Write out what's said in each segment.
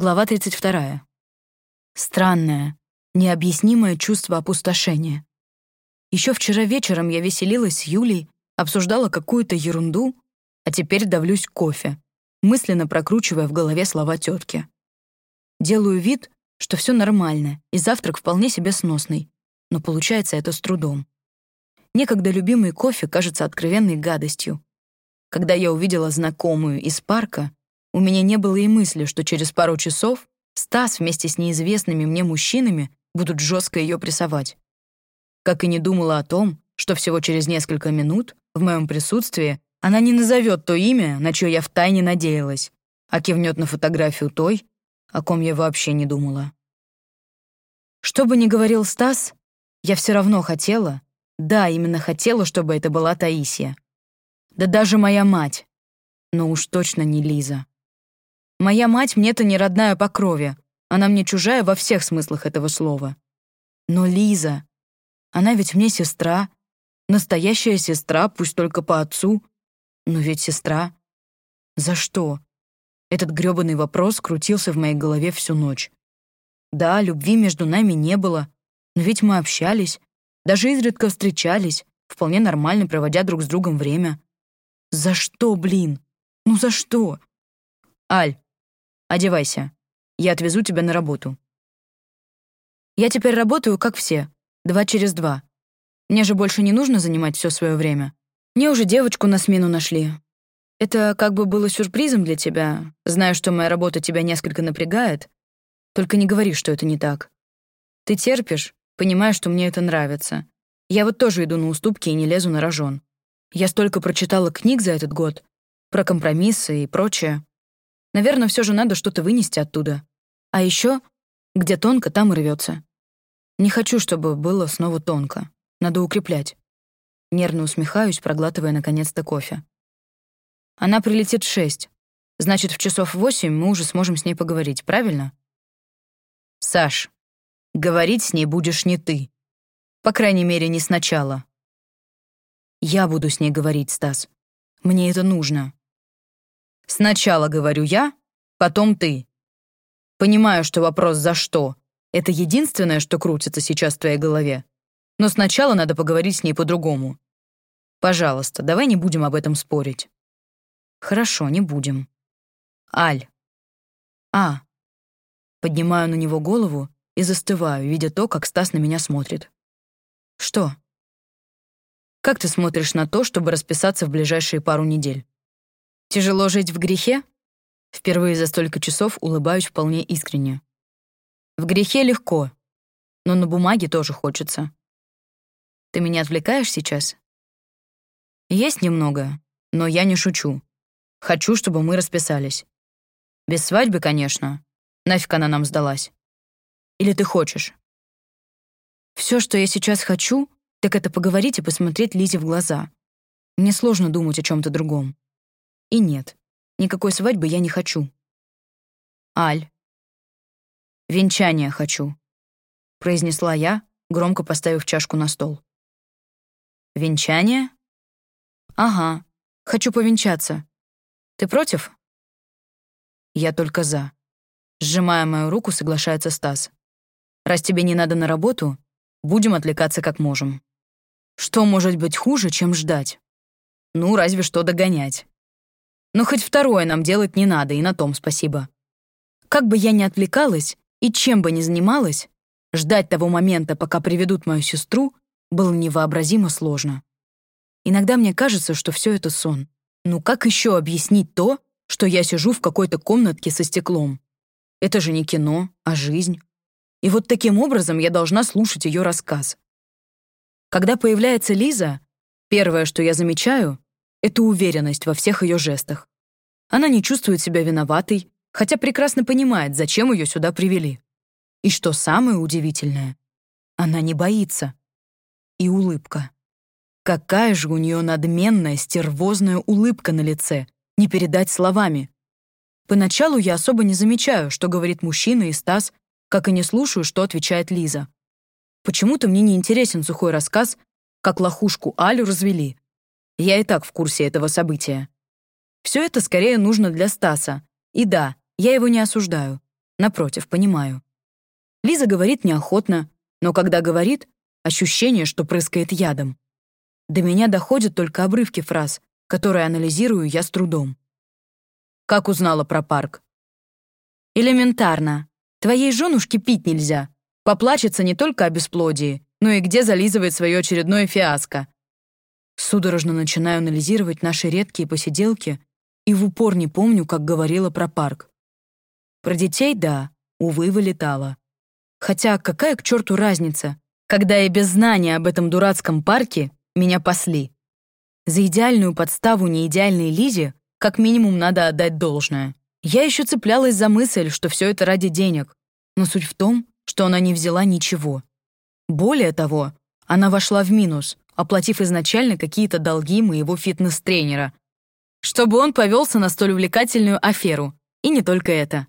Глава 32. Странное, необъяснимое чувство опустошения. Еще вчера вечером я веселилась с Юлей, обсуждала какую-то ерунду, а теперь давлюсь кофе, мысленно прокручивая в голове слова тетки. Делаю вид, что все нормально, и завтрак вполне себе сносный, но получается это с трудом. Некогда любимый кофе кажется откровенной гадостью. Когда я увидела знакомую из парка, у меня не было и мысли, что через пару часов Стас вместе с неизвестными мне мужчинами будут жестко ее прессовать. Как и не думала о том, что всего через несколько минут в моем присутствии она не назовет то имя, на чье я втайне надеялась, а кивнет на фотографию той, о ком я вообще не думала. Что бы ни говорил Стас, я все равно хотела, да, именно хотела, чтобы это была Таисия. Да даже моя мать. Но уж точно не Лиза. Моя мать мне-то не родная по крови, она мне чужая во всех смыслах этого слова. Но Лиза, она ведь мне сестра, настоящая сестра, пусть только по отцу, но ведь сестра. За что? Этот грёбаный вопрос крутился в моей голове всю ночь. Да, любви между нами не было, но ведь мы общались, даже изредка встречались, вполне нормально проводя друг с другом время. За что, блин? Ну за что? Аль, Одевайся. Я отвезу тебя на работу. Я теперь работаю, как все, два через два. Мне же больше не нужно занимать все свое время. Мне уже девочку на смену нашли. Это как бы было сюрпризом для тебя. Знаю, что моя работа тебя несколько напрягает. Только не говори, что это не так. Ты терпишь, понимаешь, что мне это нравится. Я вот тоже иду на уступки и не лезу на рожон. Я столько прочитала книг за этот год про компромиссы и прочее. Наверное, все же надо что-то вынести оттуда. А еще, где тонко, там и рвется. Не хочу, чтобы было снова тонко. Надо укреплять. Нервно усмехаюсь, проглатывая наконец-то кофе. Она прилетит в шесть. Значит, в часов восемь мы уже сможем с ней поговорить, правильно? Саш, говорить с ней будешь не ты. По крайней мере, не сначала. Я буду с ней говорить, Стас. Мне это нужно. Сначала говорю я, потом ты. Понимаю, что вопрос «за что?» — это единственное, что крутится сейчас в твоей голове. Но сначала надо поговорить с ней по-другому. Пожалуйста, давай не будем об этом спорить. Хорошо, не будем. Аль. А. Поднимаю на него голову и застываю, видя то, как Стас на меня смотрит. Что? Как ты смотришь на то, чтобы расписаться в ближайшие пару недель? Тяжело жить в грехе? Впервые за столько часов улыбаюсь вполне искренне. В грехе легко, но на бумаге тоже хочется. Ты меня отвлекаешь сейчас? Есть немного, но я не шучу. Хочу, чтобы мы расписались. Без свадьбы, конечно. Нафиг она нам сдалась. Или ты хочешь? Все, что я сейчас хочу, так это поговорить и посмотреть Лизе в глаза. Мне сложно думать о чем то другом. И нет, никакой свадьбы я не хочу. Аль. Венчание хочу, произнесла я, громко поставив чашку на стол. Венчание? Ага, хочу повенчаться. Ты против? Я только за. Сжимая мою руку, соглашается Стас. Раз тебе не надо на работу, будем отвлекаться как можем. Что может быть хуже, чем ждать? Ну, разве что догонять. Но хоть второе нам делать не надо, и на том спасибо. Как бы я ни отвлекалась и чем бы ни занималась, ждать того момента, пока приведут мою сестру, было невообразимо сложно. Иногда мне кажется, что все это сон. Ну как еще объяснить то, что я сижу в какой-то комнатке со стеклом? Это же не кино, а жизнь. И вот таким образом я должна слушать ее рассказ. Когда появляется Лиза, первое, что я замечаю, это уверенность во всех ее жестах. Она не чувствует себя виноватой, хотя прекрасно понимает, зачем ее сюда привели. И что самое удивительное, она не боится. И улыбка. Какая же у нее надменная, стервозная улыбка на лице, не передать словами. Поначалу я особо не замечаю, что говорит мужчина и Стас, как и не слушаю, что отвечает Лиза. Почему-то мне не интересен сухой рассказ, как лохушку Алю развели. Я и так в курсе этого события. Все это скорее нужно для Стаса. И да, я его не осуждаю. Напротив, понимаю. Лиза говорит неохотно, но когда говорит, ощущение, что прыскает ядом. До меня доходят только обрывки фраз, которые анализирую я с трудом. Как узнала про парк? Элементарно. Твоей женушке пить нельзя. Поплачется не только о бесплодии, но и где зализывает свое очередное фиаско. Судорожно начинаю анализировать наши редкие посиделки и в упор не помню, как говорила про парк. Про детей — да, увы, вылетала. Хотя какая к черту разница, когда и без знания об этом дурацком парке меня пасли. За идеальную подставу неидеальной Лизе как минимум надо отдать должное. Я еще цеплялась за мысль, что все это ради денег, но суть в том, что она не взяла ничего. Более того, она вошла в минус, оплатив изначально какие-то долги моего фитнес-тренера, чтобы он повелся на столь увлекательную аферу. И не только это.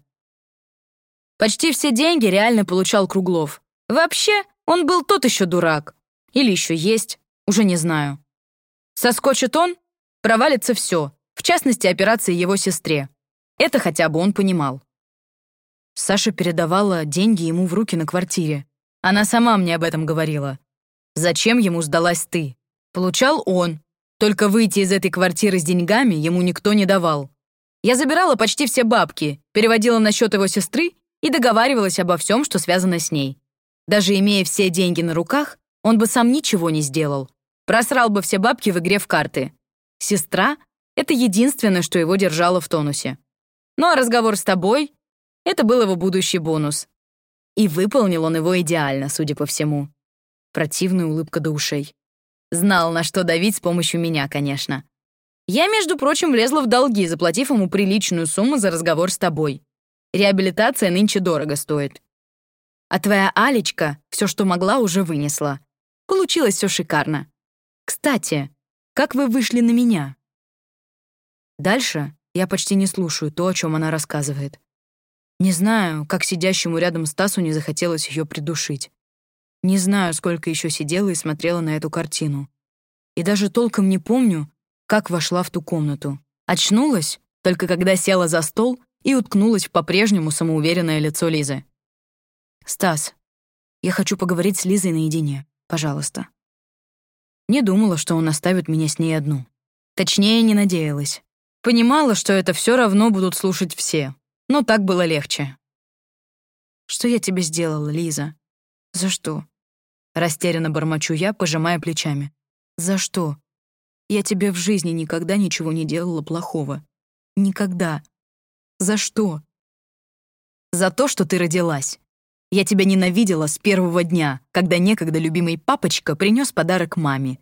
Почти все деньги реально получал Круглов. Вообще, он был тот еще дурак. Или еще есть, уже не знаю. Соскочит он, провалится все, в частности, операции его сестре. Это хотя бы он понимал. Саша передавала деньги ему в руки на квартире. Она сама мне об этом говорила. Зачем ему сдалась ты? Получал он, только выйти из этой квартиры с деньгами ему никто не давал. Я забирала почти все бабки, переводила на счет его сестры и договаривалась обо всем, что связано с ней. Даже имея все деньги на руках, он бы сам ничего не сделал. Просрал бы все бабки в игре в карты. Сестра — это единственное, что его держало в тонусе. Ну а разговор с тобой — это был его будущий бонус. И выполнил он его идеально, судя по всему. Противная улыбка до ушей. Знал, на что давить с помощью меня, конечно. Я, между прочим, влезла в долги, заплатив ему приличную сумму за разговор с тобой. Реабилитация нынче дорого стоит. А твоя Алечка все, что могла, уже вынесла. Получилось все шикарно. Кстати, как вы вышли на меня? Дальше я почти не слушаю то, о чем она рассказывает. Не знаю, как сидящему рядом Стасу не захотелось ее придушить. Не знаю, сколько еще сидела и смотрела на эту картину. И даже толком не помню, как вошла в ту комнату. Очнулась, только когда села за стол и уткнулась в по-прежнему самоуверенное лицо Лизы. «Стас, я хочу поговорить с Лизой наедине, пожалуйста». Не думала, что он оставит меня с ней одну. Точнее, не надеялась. Понимала, что это все равно будут слушать все, но так было легче. «Что я тебе сделала, Лиза? За что? Растерянно бормочу я, пожимая плечами. «За что? Я тебе в жизни никогда ничего не делала плохого. Никогда. За что?» «За то, что ты родилась. Я тебя ненавидела с первого дня, когда некогда любимый папочка принес подарок маме.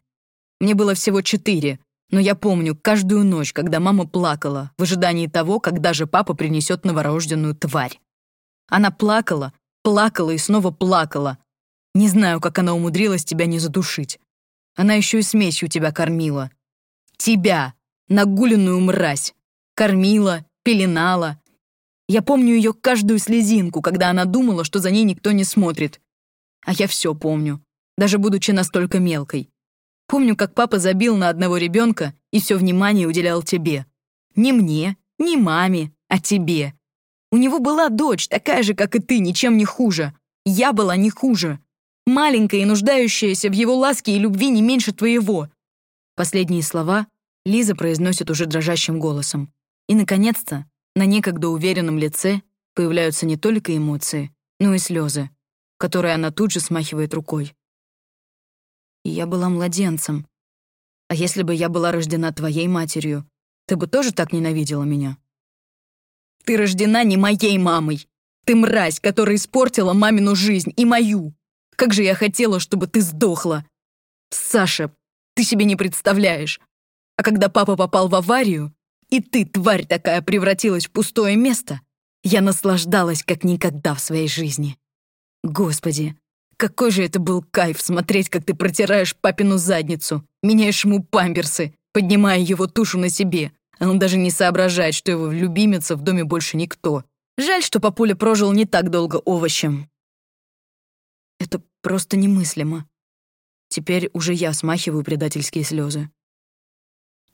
Мне было всего четыре, но я помню каждую ночь, когда мама плакала в ожидании того, когда же папа принесет новорожденную тварь. Она плакала, плакала и снова плакала, не знаю, как она умудрилась тебя не задушить. Она еще и смесью тебя кормила. Тебя, нагуленную мразь. Кормила, пеленала. Я помню ее каждую слезинку, когда она думала, что за ней никто не смотрит. А я все помню, даже будучи настолько мелкой. Помню, как папа забил на одного ребенка и все внимание уделял тебе. Не мне, не маме, а тебе. У него была дочь, такая же, как и ты, ничем не хуже. Я была не хуже маленькая и нуждающаяся в его ласке и любви не меньше твоего». Последние слова Лиза произносит уже дрожащим голосом. И, наконец-то, на некогда уверенном лице появляются не только эмоции, но и слезы, которые она тут же смахивает рукой. Я была младенцем. А если бы я была рождена твоей матерью, ты бы тоже так ненавидела меня? Ты рождена не моей мамой. Ты мразь, которая испортила мамину жизнь и мою. Как же я хотела, чтобы ты сдохла! Саша, ты себе не представляешь. А когда папа попал в аварию, и ты, тварь такая, превратилась в пустое место, я наслаждалась как никогда в своей жизни. Господи, какой же это был кайф смотреть, как ты протираешь папину задницу, меняешь ему памперсы, поднимая его тушу на себе, а он даже не соображает, что его любимица в доме больше никто. Жаль, что папуля прожил не так долго овощем. Это просто немыслимо. Теперь уже я смахиваю предательские слезы.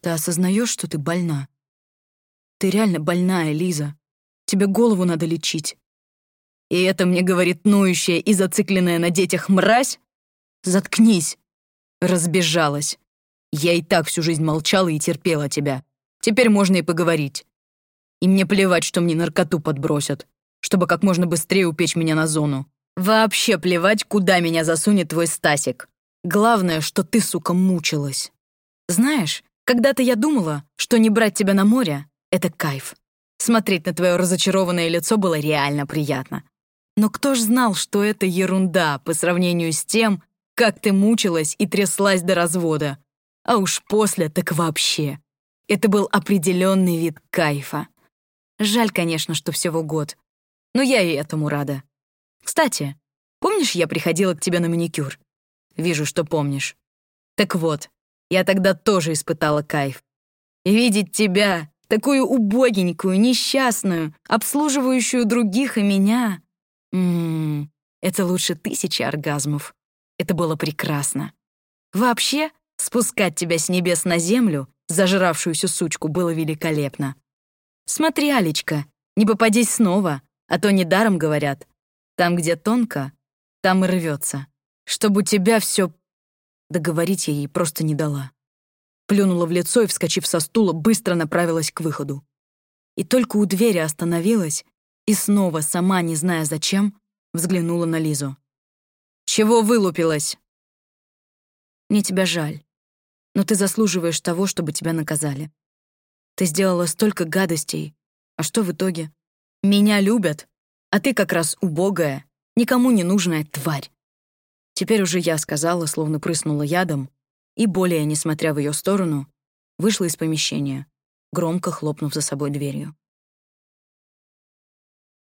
Ты осознаешь, что ты больна? Ты реально больная, Лиза. Тебе голову надо лечить. И это мне говорит ноющая и зацикленная на детях мразь? Заткнись. Разбежалась. Я и так всю жизнь молчала и терпела тебя. Теперь можно и поговорить. И мне плевать, что мне наркоту подбросят, чтобы как можно быстрее упечь меня на зону. Вообще плевать, куда меня засунет твой Стасик. Главное, что ты, сука, мучилась. Знаешь, когда-то я думала, что не брать тебя на море — это кайф. Смотреть на твое разочарованное лицо было реально приятно. Но кто ж знал, что это ерунда по сравнению с тем, как ты мучилась и тряслась до развода. А уж после так вообще. Это был определенный вид кайфа. Жаль, конечно, что всего год. Но я и этому рада. Кстати, помнишь, я приходила к тебе на маникюр? Вижу, что помнишь. Так вот, я тогда тоже испытала кайф. Видеть тебя, такую убогенькую, несчастную, обслуживающую других и меня. Ммм, это лучше тысячи оргазмов. Это было прекрасно. Вообще, спускать тебя с небес на землю, зажравшуюся сучку, было великолепно. Смотри, Алечка, не попадись снова, а то недаром говорят. Там, где тонко, там и рвется. Чтобы у тебя все Договорить я ей просто не дала. Плюнула в лицо и, вскочив со стула, быстро направилась к выходу. И только у двери остановилась и снова, сама не зная зачем, взглянула на Лизу. «Чего вылупилась?» «Мне тебя жаль, но ты заслуживаешь того, чтобы тебя наказали. Ты сделала столько гадостей, а что в итоге? Меня любят, а ты как раз убогая, никому не нужная тварь. Теперь уже я сказала, словно прыснула ядом, и, более несмотря в ее сторону, вышла из помещения, громко хлопнув за собой дверью.